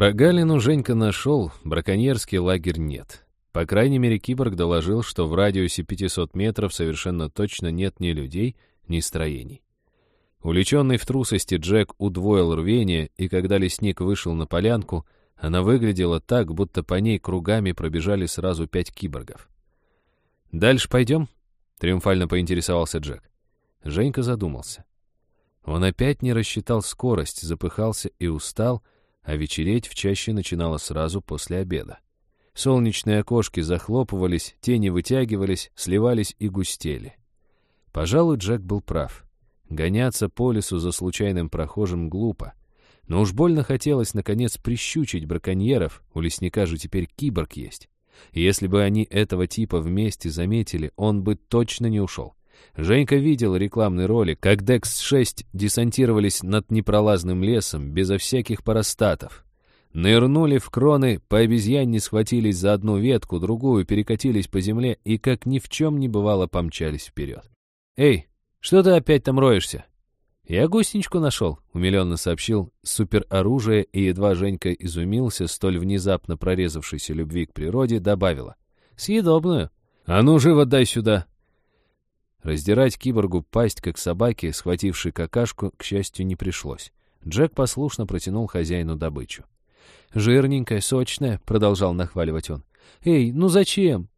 Прогалину Женька нашел, браконьерский лагерь нет. По крайней мере, киборг доложил, что в радиусе 500 метров совершенно точно нет ни людей, ни строений. Уличенный в трусости Джек удвоил рвение, и когда лесник вышел на полянку, она выглядела так, будто по ней кругами пробежали сразу пять киборгов. «Дальше пойдем?» — триумфально поинтересовался Джек. Женька задумался. Он опять не рассчитал скорость, запыхался и устал, а вечереть в чаще начинало сразу после обеда. Солнечные окошки захлопывались, тени вытягивались, сливались и густели. Пожалуй, Джек был прав. Гоняться по лесу за случайным прохожим глупо. Но уж больно хотелось, наконец, прищучить браконьеров, у лесника же теперь киборг есть. И если бы они этого типа вместе заметили, он бы точно не ушел. Женька видел рекламный ролик, как Декс-6 десантировались над непролазным лесом безо всяких парастатов. Нырнули в кроны, по обезьянне схватились за одну ветку, другую перекатились по земле и, как ни в чем не бывало, помчались вперед. «Эй, что ты опять там роешься?» «Я гусеничку нашел», — умиленно сообщил супероружие, и едва Женька изумился столь внезапно прорезавшейся любви к природе, добавила. «Съедобную». «А ну, живо дай сюда!» Раздирать киборгу пасть, как собаки, схватившей какашку, к счастью, не пришлось. Джек послушно протянул хозяину добычу. «Жирненькая, сочная», — продолжал нахваливать он. «Эй, ну зачем?»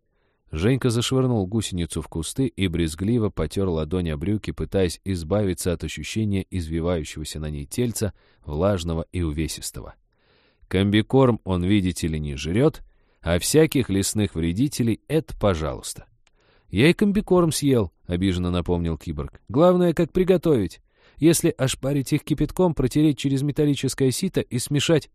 Женька зашвырнул гусеницу в кусты и брезгливо потер ладонь о брюки, пытаясь избавиться от ощущения извивающегося на ней тельца, влажного и увесистого. Комбикорм он, видите ли, не жрет, а всяких лесных вредителей — это пожалуйста. «Я и комбикорм съел», — обиженно напомнил киборг. «Главное, как приготовить. Если ошпарить их кипятком, протереть через металлическое сито и смешать...»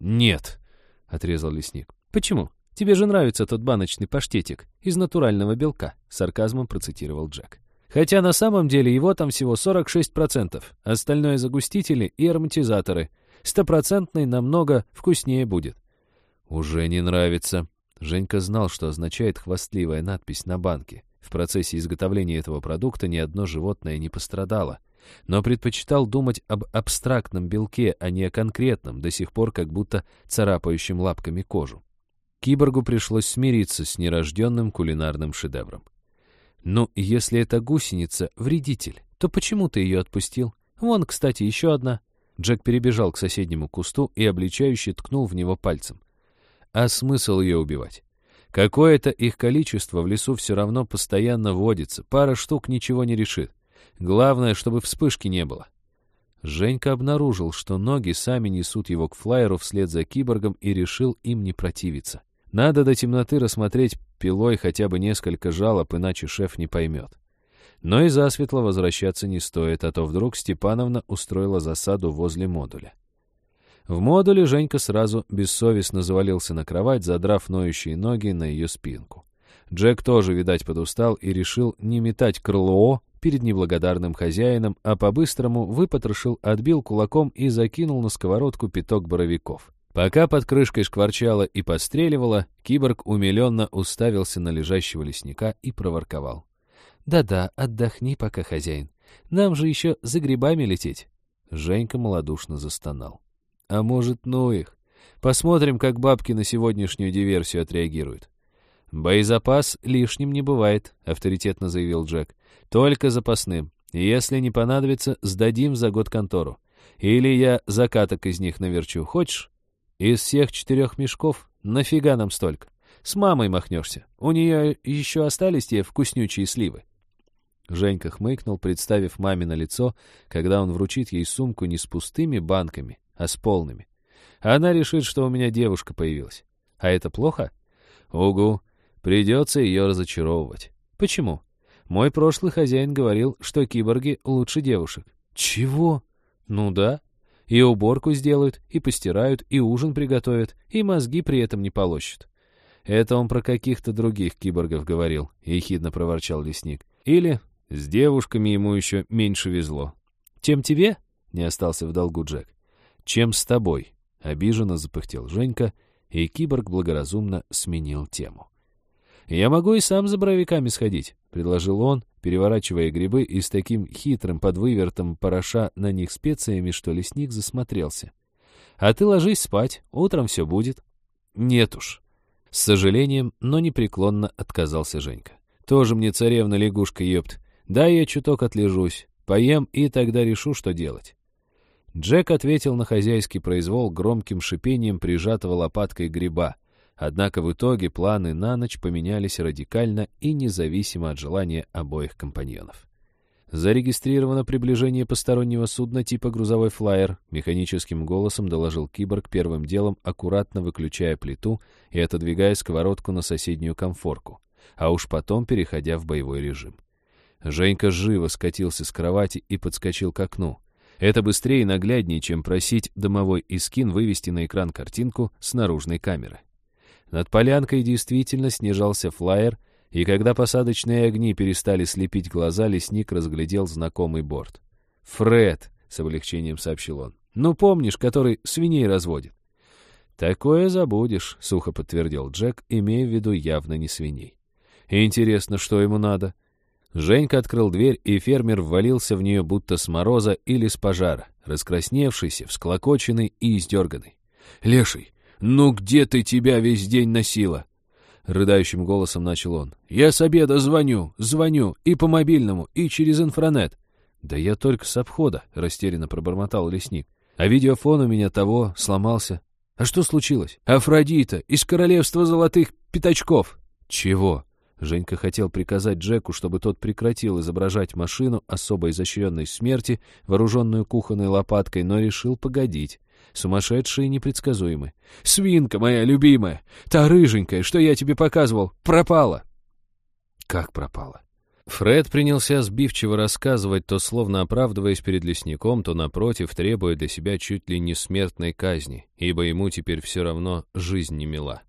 «Нет», — отрезал лесник. «Почему?» «Тебе же нравится тот баночный паштетик из натурального белка», — сарказмом процитировал Джек. «Хотя на самом деле его там всего 46%, остальное загустители и ароматизаторы. Стопроцентный намного вкуснее будет». «Уже не нравится». Женька знал, что означает хвастливая надпись на банке. В процессе изготовления этого продукта ни одно животное не пострадало. Но предпочитал думать об абстрактном белке, а не о конкретном, до сих пор как будто царапающем лапками кожу. Киборгу пришлось смириться с нерожденным кулинарным шедевром. «Ну, если эта гусеница — вредитель, то почему ты ее отпустил? Вон, кстати, еще одна». Джек перебежал к соседнему кусту и обличающе ткнул в него пальцем. А смысл ее убивать? Какое-то их количество в лесу все равно постоянно водится, пара штук ничего не решит. Главное, чтобы вспышки не было. Женька обнаружил, что ноги сами несут его к флайеру вслед за киборгом и решил им не противиться. Надо до темноты рассмотреть пилой хотя бы несколько жалоб, иначе шеф не поймет. Но и засветло возвращаться не стоит, а то вдруг Степановна устроила засаду возле модуля. В модуле Женька сразу бессовестно завалился на кровать, задрав ноющие ноги на ее спинку. Джек тоже, видать, подустал и решил не метать крыло перед неблагодарным хозяином, а по-быстрому выпотрошил, отбил кулаком и закинул на сковородку пяток боровиков. Пока под крышкой шкварчало и постреливало, киборг умиленно уставился на лежащего лесника и проворковал. «Да-да, отдохни пока, хозяин. Нам же еще за грибами лететь». Женька малодушно застонал. «А может, ну их? Посмотрим, как бабки на сегодняшнюю диверсию отреагируют». «Боезапас лишним не бывает», — авторитетно заявил Джек. «Только запасным. Если не понадобится, сдадим за год контору. Или я закаток из них наверчу. Хочешь?» Из всех четырех мешков нафига нам столько? С мамой махнешься. У нее еще остались те вкуснючие сливы. Женька хмыкнул, представив маме на лицо, когда он вручит ей сумку не с пустыми банками, а с полными. Она решит, что у меня девушка появилась. А это плохо? Угу. Придется ее разочаровывать. Почему? Мой прошлый хозяин говорил, что киборги лучше девушек. Чего? Ну да. И уборку сделают, и постирают, и ужин приготовят, и мозги при этом не полощут. Это он про каких-то других киборгов говорил, — ехидно проворчал лесник. Или с девушками ему еще меньше везло. Чем тебе? — не остался в долгу Джек. Чем с тобой? — обиженно запыхтел Женька, и киборг благоразумно сменил тему. «Я могу и сам за боровиками сходить», — предложил он, переворачивая грибы и с таким хитрым подвывертом пороша на них специями, что лесник засмотрелся. А ты ложись спать, утром все будет». «Нет уж». С сожалением, но непреклонно отказался Женька. «Тоже мне царевна лягушка, ёпт. Дай я чуток отлежусь, поем и тогда решу, что делать». Джек ответил на хозяйский произвол громким шипением прижатого лопаткой гриба. Однако в итоге планы на ночь поменялись радикально и независимо от желания обоих компаньонов. Зарегистрировано приближение постороннего судна типа грузовой флайер, механическим голосом доложил киборг первым делом, аккуратно выключая плиту и отодвигая сковородку на соседнюю комфорку, а уж потом переходя в боевой режим. Женька живо скатился с кровати и подскочил к окну. Это быстрее и нагляднее, чем просить домовой искин вывести на экран картинку с наружной камеры. Над полянкой действительно снижался флайер, и когда посадочные огни перестали слепить глаза, лесник разглядел знакомый борт. «Фред», — с облегчением сообщил он, — «ну помнишь, который свиней разводит?» «Такое забудешь», — сухо подтвердил Джек, имея в виду явно не свиней. «Интересно, что ему надо?» Женька открыл дверь, и фермер ввалился в нее будто с мороза или с пожара, раскрасневшийся, всклокоченный и издерганный. «Леший, ну где ты тебя весь день носила?» Рыдающим голосом начал он. «Я с обеда звоню, звоню, и по мобильному, и через инфранет». «Да я только с обхода», — растерянно пробормотал лесник. «А видеофон у меня того сломался». «А что случилось?» «Афродита из королевства золотых пятачков». «Чего?» Женька хотел приказать Джеку, чтобы тот прекратил изображать машину особо изощренной смерти, вооруженную кухонной лопаткой, но решил погодить. Сумасшедшие и непредсказуемы. «Свинка моя любимая! Та рыженькая, что я тебе показывал, пропала!» «Как пропала?» Фред принялся сбивчиво рассказывать, то словно оправдываясь перед лесником, то, напротив, требуя для себя чуть ли не смертной казни, ибо ему теперь все равно жизнь не мила.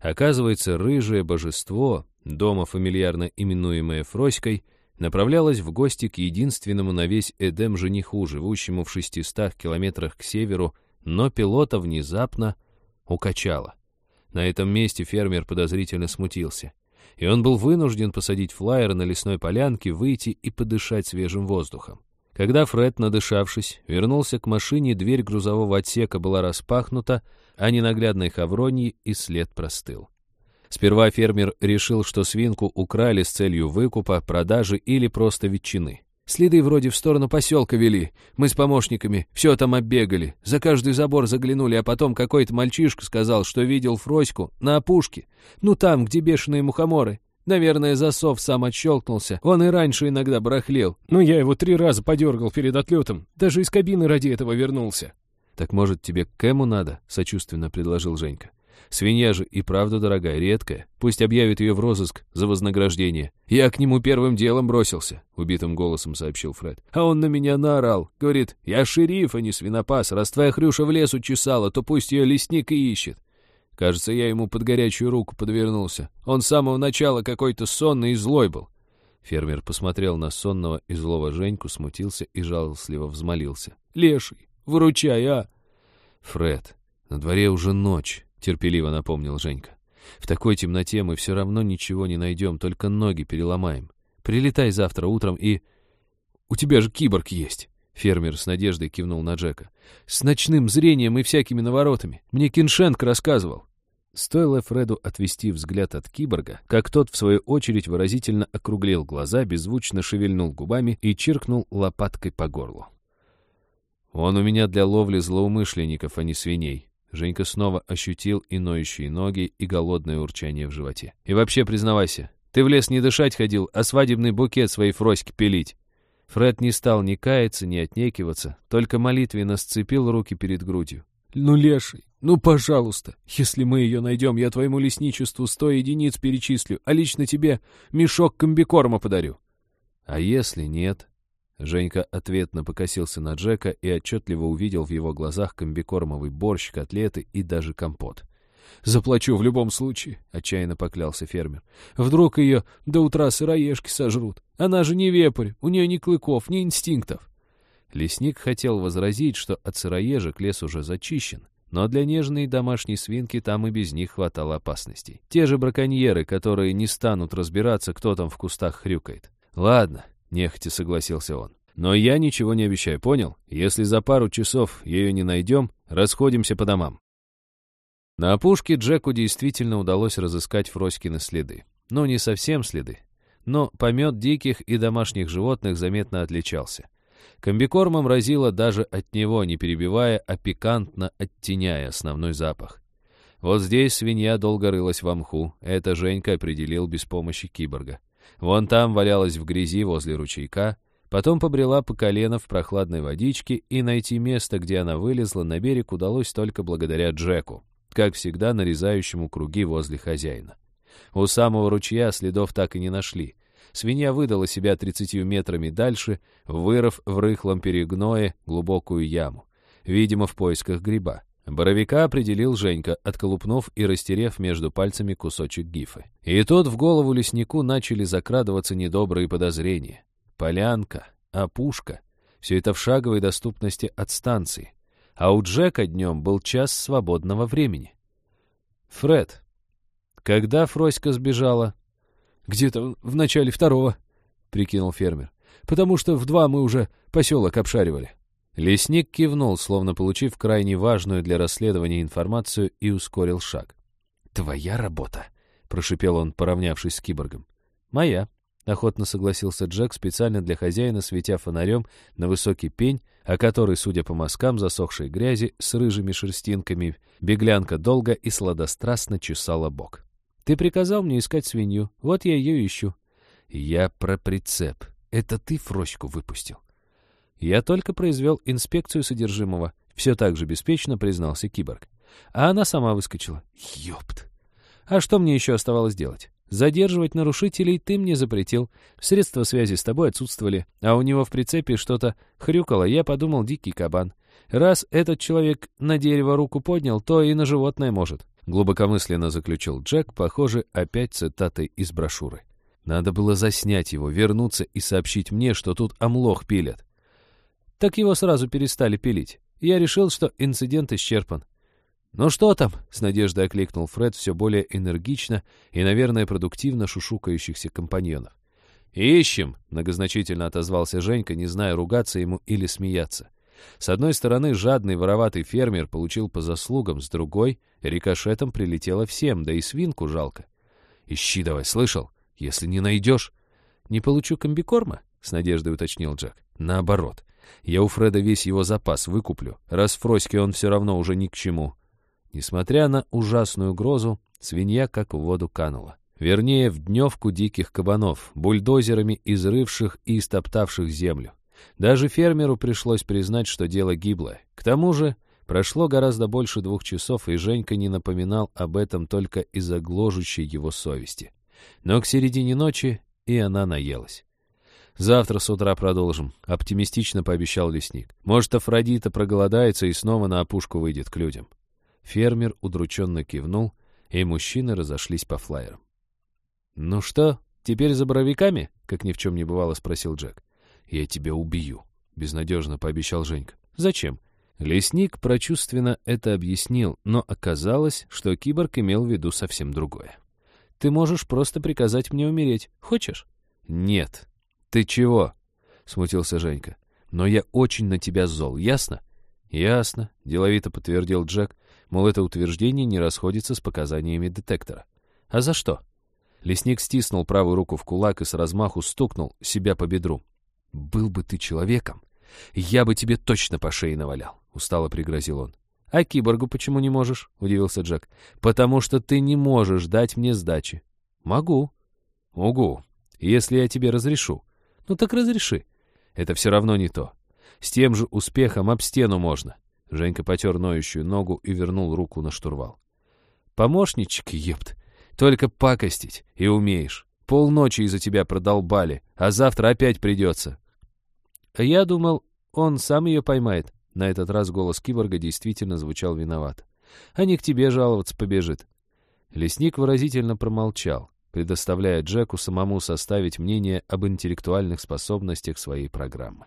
Оказывается, рыжее божество, дома фамильярно именуемое Фроськой, направлялась в гости к единственному на весь Эдем жениху, живущему в шестистах километрах к северу, но пилота внезапно укачало. На этом месте фермер подозрительно смутился. И он был вынужден посадить флайер на лесной полянке, выйти и подышать свежим воздухом. Когда Фред, надышавшись, вернулся к машине, дверь грузового отсека была распахнута, а ненаглядной хавроньи и след простыл. Сперва фермер решил, что свинку украли с целью выкупа, продажи или просто ветчины. Следы вроде в сторону поселка вели. Мы с помощниками все там оббегали. За каждый забор заглянули, а потом какой-то мальчишка сказал, что видел Фроську на опушке. Ну там, где бешеные мухоморы. Наверное, засов сам отщелкнулся. Он и раньше иногда барахлел. Но я его три раза подергал перед отлетом. Даже из кабины ради этого вернулся. «Так, может, тебе к Кэму надо?» — сочувственно предложил Женька. Свинья же и правда дорогая, редкая. Пусть объявит ее в розыск за вознаграждение. Я к нему первым делом бросился, — убитым голосом сообщил Фред. А он на меня наорал. Говорит, я шериф, а не свинопас. Раз твоя хрюша в лесу чесала, то пусть ее лесник и ищет. Кажется, я ему под горячую руку подвернулся. Он с самого начала какой-то сонный и злой был. Фермер посмотрел на сонного и злого Женьку, смутился и жалостливо взмолился. «Леший, выручай, а!» «Фред, на дворе уже ночь терпеливо напомнил Женька. В такой темноте мы все равно ничего не найдем, только ноги переломаем. Прилетай завтра утром и... У тебя же киборг есть. Фермер с надеждой кивнул на Джека. «С ночным зрением и всякими наворотами. Мне Киншенко рассказывал». Стоило Фреду отвести взгляд от киборга, как тот, в свою очередь, выразительно округлил глаза, беззвучно шевельнул губами и чиркнул лопаткой по горлу. «Он у меня для ловли злоумышленников, а не свиней», Женька снова ощутил и ноющие ноги, и голодное урчание в животе. «И вообще, признавайся, ты в лес не дышать ходил, а свадебный букет своей фроськи пилить». Фред не стал ни каяться, ни отнекиваться, только молитвенно сцепил руки перед грудью. «Ну, леший, ну, пожалуйста, если мы ее найдем, я твоему лесничеству сто единиц перечислю, а лично тебе мешок комбикорма подарю». «А если нет?» Женька ответно покосился на Джека и отчетливо увидел в его глазах комбикормовый борщ, котлеты и даже компот. «Заплачу в любом случае», — отчаянно поклялся фермер. «Вдруг ее до утра сыроежки сожрут? Она же не вепрь, у нее ни клыков, ни инстинктов». Лесник хотел возразить, что от сыроежек лес уже зачищен, но для нежной домашней свинки там и без них хватало опасностей. Те же браконьеры, которые не станут разбираться, кто там в кустах хрюкает. «Ладно, нехотя согласился он. Но я ничего не обещаю, понял? Если за пару часов ее не найдем, расходимся по домам. На опушке Джеку действительно удалось разыскать Фроськины следы. Ну, не совсем следы. Но помет диких и домашних животных заметно отличался. Комбикормом разило даже от него, не перебивая, а пикантно оттеняя основной запах. Вот здесь свинья долго рылась в мху, это Женька определил без помощи киборга. Вон там валялась в грязи возле ручейка, потом побрела по колено в прохладной водичке, и найти место, где она вылезла, на берег удалось только благодаря Джеку как всегда нарезающему круги возле хозяина. У самого ручья следов так и не нашли. Свинья выдала себя 30 метрами дальше, вырыв в рыхлом перегное глубокую яму. Видимо, в поисках гриба. Боровика определил Женька, отколупнув и растерев между пальцами кусочек гифы. И тут в голову леснику начали закрадываться недобрые подозрения. Полянка, опушка — все это в шаговой доступности от станции а у Джека днем был час свободного времени. «Фред, когда Фроська сбежала?» «Где-то в начале второго», — прикинул фермер. «Потому что в два мы уже поселок обшаривали». Лесник кивнул, словно получив крайне важную для расследования информацию, и ускорил шаг. «Твоя работа», — прошипел он, поравнявшись с киборгом. «Моя», — охотно согласился Джек, специально для хозяина, светя фонарем на высокий пень, о которой, судя по мазкам засохшей грязи с рыжими шерстинками, беглянка долго и сладострастно чесала бок. «Ты приказал мне искать свинью, вот я ее ищу». «Я про прицеп. Это ты Фроську выпустил?» «Я только произвел инспекцию содержимого», — все так же беспечно признался киборг. А она сама выскочила. «Ёпт!» «А что мне еще оставалось делать?» Задерживать нарушителей ты мне запретил. Средства связи с тобой отсутствовали, а у него в прицепе что-то хрюкало. Я подумал, дикий кабан. Раз этот человек на дерево руку поднял, то и на животное может. Глубокомысленно заключил Джек, похоже, опять цитатой из брошюры. Надо было заснять его, вернуться и сообщить мне, что тут омлох пилят. Так его сразу перестали пилить. Я решил, что инцидент исчерпан. «Ну что там?» — с надеждой окликнул Фред все более энергично и, наверное, продуктивно шушукающихся компаньонов. «Ищем!» — многозначительно отозвался Женька, не зная, ругаться ему или смеяться. С одной стороны, жадный вороватый фермер получил по заслугам, с другой — рикошетом прилетело всем, да и свинку жалко. «Ищи давай, слышал? Если не найдешь...» «Не получу комбикорма?» — с надеждой уточнил Джек. «Наоборот. Я у Фреда весь его запас выкуплю, раз Фроське он все равно уже ни к чему». Несмотря на ужасную грозу, свинья как в воду канула. Вернее, в дневку диких кабанов, бульдозерами изрывших и истоптавших землю. Даже фермеру пришлось признать, что дело гиблое. К тому же, прошло гораздо больше двух часов, и Женька не напоминал об этом только из-за гложущей его совести. Но к середине ночи и она наелась. «Завтра с утра продолжим», — оптимистично пообещал лесник. «Может, Афродита проголодается и снова на опушку выйдет к людям». Фермер удрученно кивнул, и мужчины разошлись по флайерам. «Ну что, теперь за боровиками?» — как ни в чем не бывало, спросил Джек. «Я тебя убью», — безнадежно пообещал Женька. «Зачем?» Лесник прочувственно это объяснил, но оказалось, что киборг имел в виду совсем другое. «Ты можешь просто приказать мне умереть. Хочешь?» «Нет». «Ты чего?» — смутился Женька. «Но я очень на тебя зол, ясно?» «Ясно», — деловито подтвердил Джек, Мол, это утверждение не расходится с показаниями детектора. А за что? Лесник стиснул правую руку в кулак и с размаху стукнул себя по бедру. «Был бы ты человеком, я бы тебе точно по шее навалял», — устало пригрозил он. «А киборгу почему не можешь?» — удивился Джек. «Потому что ты не можешь дать мне сдачи». «Могу». «Угу. Если я тебе разрешу». «Ну так разреши». «Это все равно не то. С тем же успехом об стену можно. Женька потер ноющую ногу и вернул руку на штурвал. «Помощничек, епт, только пакостить и умеешь. Полночи из-за тебя продолбали, а завтра опять придется». «Я думал, он сам ее поймает». На этот раз голос киборга действительно звучал виноват. «А не к тебе жаловаться побежит». Лесник выразительно промолчал, предоставляя Джеку самому составить мнение об интеллектуальных способностях своей программы.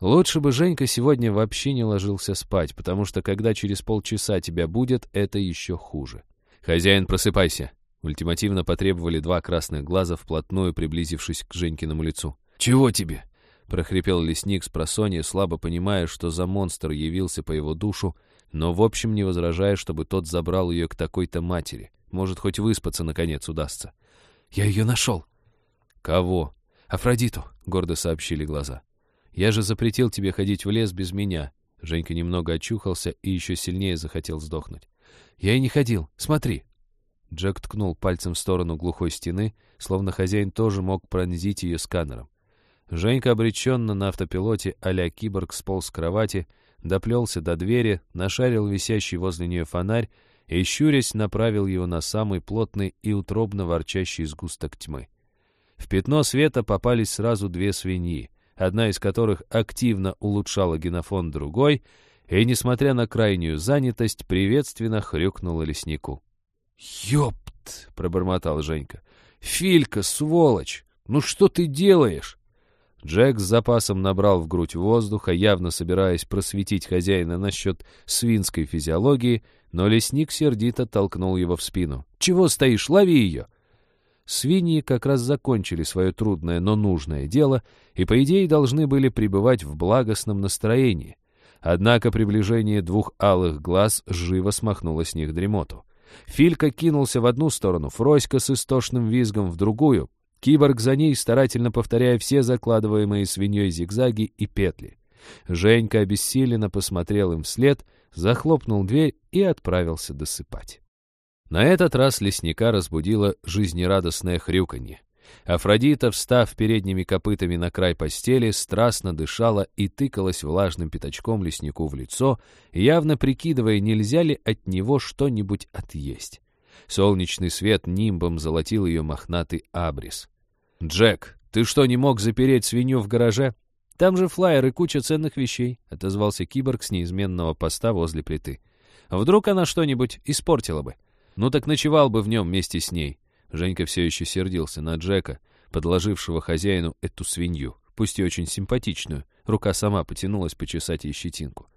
Лучше бы Женька сегодня вообще не ложился спать, потому что когда через полчаса тебя будет, это еще хуже. «Хозяин, просыпайся!» Ультимативно потребовали два красных глаза, вплотную приблизившись к Женькиному лицу. «Чего тебе?» — прохрипел лесник с просонья, слабо понимая, что за монстр явился по его душу, но в общем не возражая, чтобы тот забрал ее к такой-то матери. Может, хоть выспаться, наконец, удастся. «Я ее нашел!» «Кого?» «Афродиту», — гордо сообщили глаза. «Я же запретил тебе ходить в лес без меня». Женька немного очухался и еще сильнее захотел сдохнуть. «Я и не ходил. Смотри». Джек ткнул пальцем в сторону глухой стены, словно хозяин тоже мог пронзить ее сканером. Женька обреченно на автопилоте а-ля киборг сполз с кровати, доплелся до двери, нашарил висящий возле нее фонарь и, щурясь, направил его на самый плотный и утробно ворчащий сгусток тьмы. В пятно света попались сразу две свиньи, одна из которых активно улучшала генофон другой, и, несмотря на крайнюю занятость, приветственно хрюкнула леснику. «Ёпт!» — пробормотал Женька. «Филька, сволочь! Ну что ты делаешь?» Джек с запасом набрал в грудь воздуха, явно собираясь просветить хозяина насчет свинской физиологии, но лесник сердито толкнул его в спину. «Чего стоишь? Лови ее!» Свиньи как раз закончили свое трудное, но нужное дело и, по идее, должны были пребывать в благостном настроении. Однако приближение двух алых глаз живо смахнуло с них дремоту. Филька кинулся в одну сторону, Фроська с истошным визгом в другую, Киборг за ней, старательно повторяя все закладываемые свиньей зигзаги и петли. Женька обессиленно посмотрел им вслед, захлопнул дверь и отправился досыпать. На этот раз лесника разбудило жизнерадостное хрюканье. Афродита, встав передними копытами на край постели, страстно дышала и тыкалась влажным пятачком леснику в лицо, явно прикидывая, нельзя ли от него что-нибудь отъесть. Солнечный свет нимбом золотил ее мохнатый абрис. «Джек, ты что, не мог запереть свинью в гараже?» «Там же флайер и куча ценных вещей», — отозвался киборг с неизменного поста возле плиты. «Вдруг она что-нибудь испортила бы? Ну так ночевал бы в нем вместе с ней». Женька все еще сердился на Джека, подложившего хозяину эту свинью, пусть и очень симпатичную. Рука сама потянулась почесать ей щетинку.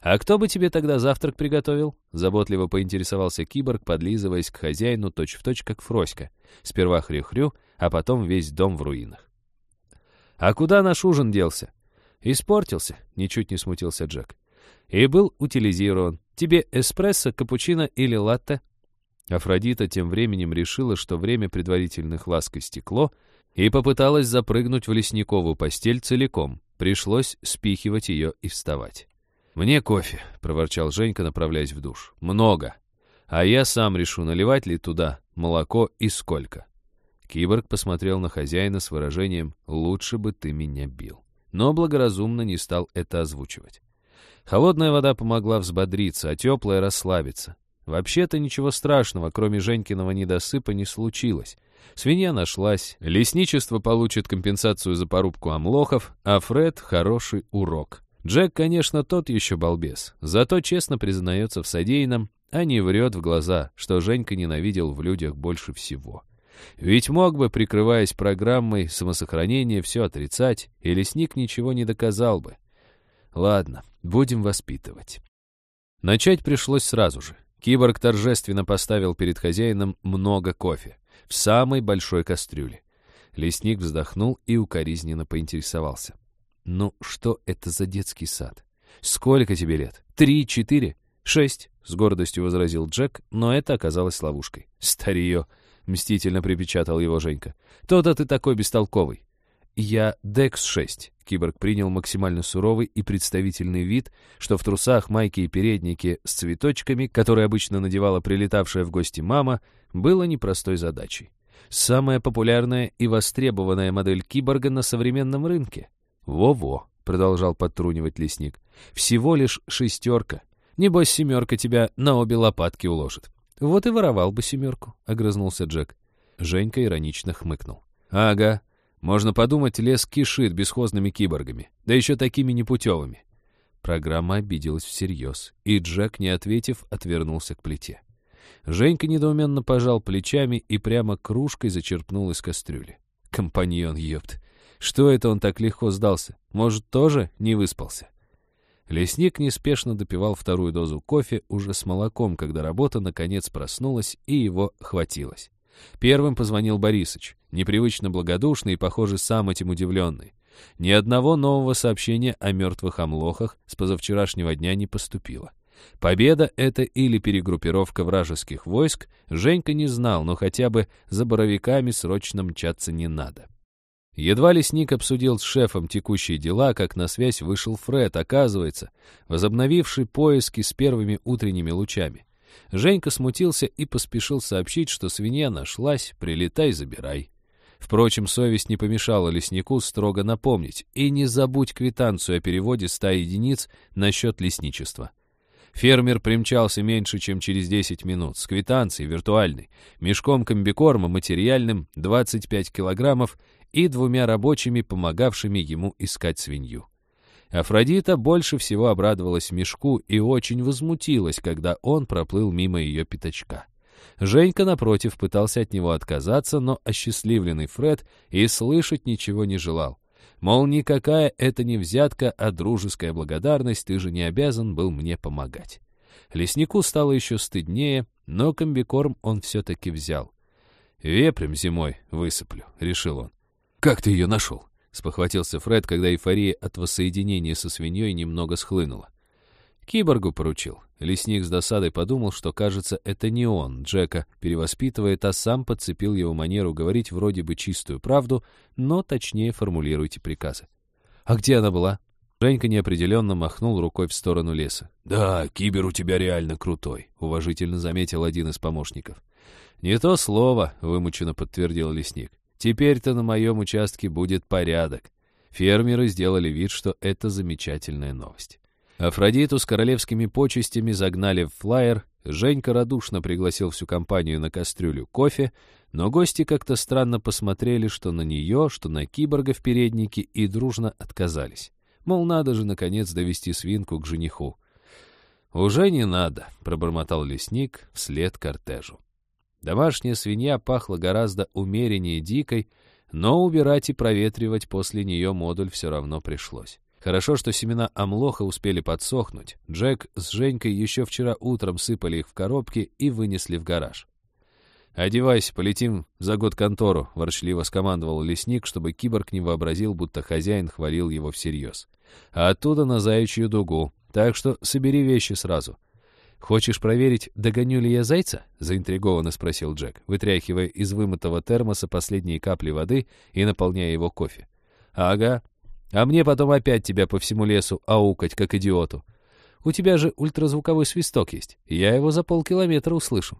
«А кто бы тебе тогда завтрак приготовил?» — заботливо поинтересовался киборг, подлизываясь к хозяину точь-в-точь, точь, как Фроська. Сперва хрю-хрю, а потом весь дом в руинах. «А куда наш ужин делся?» «Испортился», — ничуть не смутился Джек. «И был утилизирован. Тебе эспрессо, капучино или латте?» Афродита тем временем решила, что время предварительных ласк истекло, и попыталась запрыгнуть в лесниковую постель целиком. Пришлось спихивать ее и вставать. «Мне кофе», — проворчал Женька, направляясь в душ. «Много. А я сам решу, наливать ли туда молоко и сколько». Киборг посмотрел на хозяина с выражением «лучше бы ты меня бил». Но благоразумно не стал это озвучивать. Холодная вода помогла взбодриться, а теплая — расслабиться. Вообще-то ничего страшного, кроме Женькиного недосыпа, не случилось. Свинья нашлась, лесничество получит компенсацию за порубку амлохов, а Фред — хороший урок. Джек, конечно, тот еще балбес, зато честно признается в содеянном, а не врет в глаза, что Женька ненавидел в людях больше всего. Ведь мог бы, прикрываясь программой самосохранения, все отрицать, и лесник ничего не доказал бы. Ладно, будем воспитывать. Начать пришлось сразу же. Киборг торжественно поставил перед хозяином много кофе, в самой большой кастрюле. Лесник вздохнул и укоризненно поинтересовался. «Ну, что это за детский сад? Сколько тебе лет? Три, четыре, шесть?» — с гордостью возразил Джек, но это оказалось ловушкой. «Старье!» — мстительно припечатал его Женька. «То-то ты такой бестолковый!» «Я Декс-6», — киборг принял максимально суровый и представительный вид, что в трусах, майке и переднике с цветочками, которые обычно надевала прилетавшая в гости мама, было непростой задачей. Самая популярная и востребованная модель киборга на современном рынке. «Во-во», — продолжал подтрунивать лесник, — «всего лишь шестерка. Небось, семерка тебя на обе лопатки уложит». «Вот и воровал бы семерку», — огрызнулся Джек. Женька иронично хмыкнул. «Ага, можно подумать, лес кишит бесхозными киборгами, да еще такими непутевыми». Программа обиделась всерьез, и Джек, не ответив, отвернулся к плите. Женька недоуменно пожал плечами и прямо кружкой зачерпнул из кастрюли. «Компаньон, ёпт! Что это он так легко сдался? Может, тоже не выспался? Лесник неспешно допивал вторую дозу кофе уже с молоком, когда работа наконец проснулась и его хватилось. Первым позвонил Борисыч, непривычно благодушный и, похоже, сам этим удивленный. Ни одного нового сообщения о мертвых амлохах с позавчерашнего дня не поступило. Победа — это или перегруппировка вражеских войск, Женька не знал, но хотя бы за боровиками срочно мчаться не надо. Едва лесник обсудил с шефом текущие дела, как на связь вышел Фред, оказывается, возобновивший поиски с первыми утренними лучами. Женька смутился и поспешил сообщить, что свинья нашлась, прилетай, забирай. Впрочем, совесть не помешала леснику строго напомнить, и не забудь квитанцию о переводе ста единиц на счет лесничества. Фермер примчался меньше, чем через 10 минут, с квитанцией виртуальной, мешком комбикорма материальным 25 килограммов и двумя рабочими, помогавшими ему искать свинью. Афродита больше всего обрадовалась мешку и очень возмутилась, когда он проплыл мимо ее пятачка. Женька, напротив, пытался от него отказаться, но осчастливленный Фред и слышать ничего не желал. Мол, никакая это не взятка, а дружеская благодарность, ты же не обязан был мне помогать. Леснику стало еще стыднее, но комбикорм он все-таки взял. «Вепрем зимой высыплю», — решил он. «Как ты ее нашел?» — спохватился Фред, когда эйфория от воссоединения со свиньей немного схлынула. Киборгу поручил. Лесник с досадой подумал, что, кажется, это не он, Джека, перевоспитывает, а сам подцепил его манеру говорить вроде бы чистую правду, но точнее формулируйте приказы. «А где она была?» Женька неопределенно махнул рукой в сторону леса. «Да, кибер у тебя реально крутой», — уважительно заметил один из помощников. «Не то слово», — вымученно подтвердил лесник. «Теперь-то на моем участке будет порядок». Фермеры сделали вид, что это замечательная новость. Афродиту с королевскими почестями загнали в флайер, Женька радушно пригласил всю компанию на кастрюлю кофе, но гости как-то странно посмотрели, что на нее, что на киборга в переднике, и дружно отказались. Мол, надо же, наконец, довести свинку к жениху. «Уже не надо», — пробормотал лесник вслед кортежу. Домашняя свинья пахла гораздо умереннее дикой, но убирать и проветривать после нее модуль все равно пришлось. Хорошо, что семена амлоха успели подсохнуть. Джек с Женькой еще вчера утром сыпали их в коробки и вынесли в гараж. «Одевайся, полетим за год контору», — ворчливо скомандовал лесник, чтобы киборг не вообразил, будто хозяин хвалил его всерьез. «А оттуда на заячью дугу, так что собери вещи сразу». «Хочешь проверить, догоню ли я зайца?» — заинтригованно спросил Джек, вытряхивая из вымытого термоса последние капли воды и наполняя его кофе. «Ага, а мне потом опять тебя по всему лесу аукать, как идиоту. У тебя же ультразвуковой свисток есть. Я его за полкилометра услышу.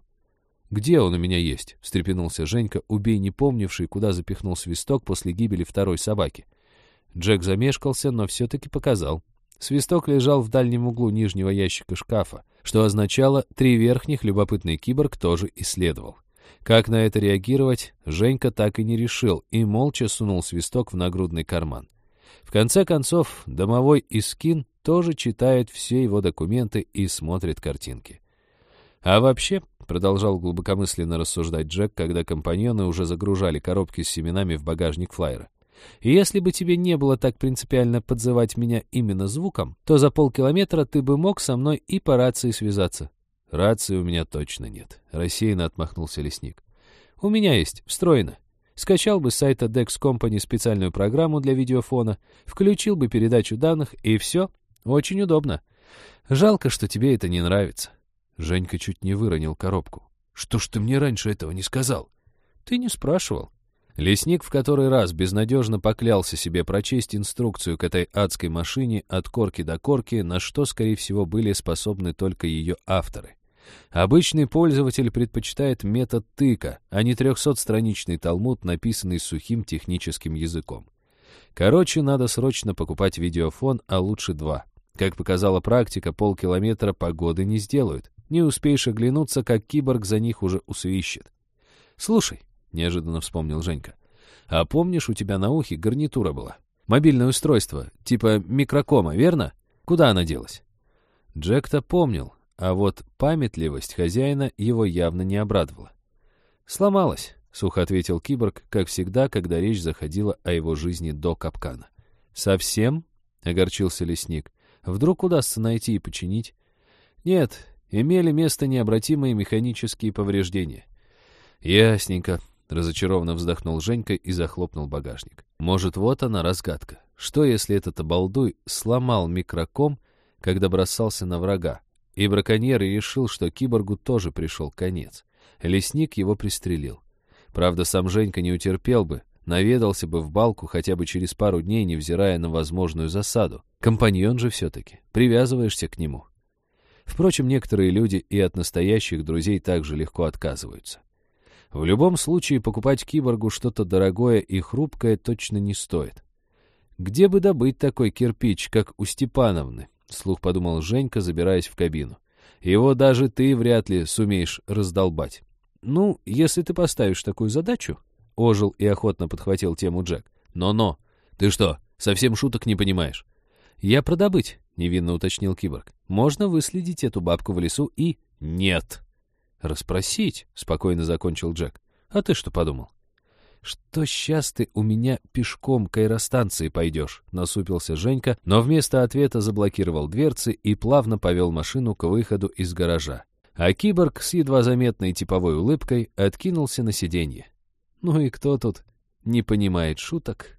«Где он у меня есть?» — встрепенулся Женька, убей не помнивший, куда запихнул свисток после гибели второй собаки. Джек замешкался, но все-таки показал. Свисток лежал в дальнем углу нижнего ящика шкафа, что означало, три верхних любопытный киборг тоже исследовал. Как на это реагировать, Женька так и не решил и молча сунул свисток в нагрудный карман. В конце концов, домовой Искин тоже читает все его документы и смотрит картинки. А вообще, продолжал глубокомысленно рассуждать Джек, когда компаньоны уже загружали коробки с семенами в багажник флайера. Если бы тебе не было так принципиально подзывать меня именно звуком, то за полкилометра ты бы мог со мной и по рации связаться. Рации у меня точно нет, рассеянно отмахнулся лесник. У меня есть, встроено. Скачал бы с сайта Dex Company специальную программу для видеофона, включил бы передачу данных, и все. Очень удобно. Жалко, что тебе это не нравится. Женька чуть не выронил коробку. «Что ж ты мне раньше этого не сказал?» «Ты не спрашивал». Лесник в который раз безнадежно поклялся себе прочесть инструкцию к этой адской машине от корки до корки, на что, скорее всего, были способны только ее авторы. Обычный пользователь предпочитает метод тыка, а не трехсотстраничный талмуд, написанный сухим техническим языком. Короче, надо срочно покупать видеофон, а лучше два. Как показала практика, полкилометра погоды не сделают. Не успеешь оглянуться, как киборг за них уже усвищет. «Слушай», — неожиданно вспомнил Женька, «а помнишь, у тебя на ухе гарнитура была? Мобильное устройство, типа микрокома, верно? Куда она делась?» Джек-то помнил, а вот памятливость хозяина его явно не обрадовала. «Сломалась», — сухо ответил киборг, как всегда, когда речь заходила о его жизни до капкана. «Совсем?» — огорчился лесник. «Вдруг удастся найти и починить?» «Нет, имели место необратимые механические повреждения. Ясненько. Разочарованно вздохнул Женька и захлопнул багажник. Может, вот она разгадка. Что, если этот обалдуй сломал микроком, когда бросался на врага? И браконьер решил, что киборгу тоже пришел конец. Лесник его пристрелил. Правда, сам Женька не утерпел бы, наведался бы в балку хотя бы через пару дней, невзирая на возможную засаду. Компаньон же все-таки, привязываешься к нему. Впрочем, некоторые люди и от настоящих друзей также легко отказываются. В любом случае, покупать киборгу что-то дорогое и хрупкое точно не стоит. «Где бы добыть такой кирпич, как у Степановны?» — слух подумал Женька, забираясь в кабину. «Его даже ты вряд ли сумеешь раздолбать». «Ну, если ты поставишь такую задачу...» — ожил и охотно подхватил тему Джек. «Но-но! Ты что, совсем шуток не понимаешь?» «Я продобыть», — невинно уточнил киборг. «Можно выследить эту бабку в лесу и...» «Нет!» «Расспросить», — спокойно закончил Джек. «А ты что подумал?» «Что сейчас ты у меня пешком к аэростанции пойдешь?» — насупился Женька, но вместо ответа заблокировал дверцы и плавно повел машину к выходу из гаража. А киборг с едва заметной типовой улыбкой откинулся на сиденье. «Ну и кто тут не понимает шуток?»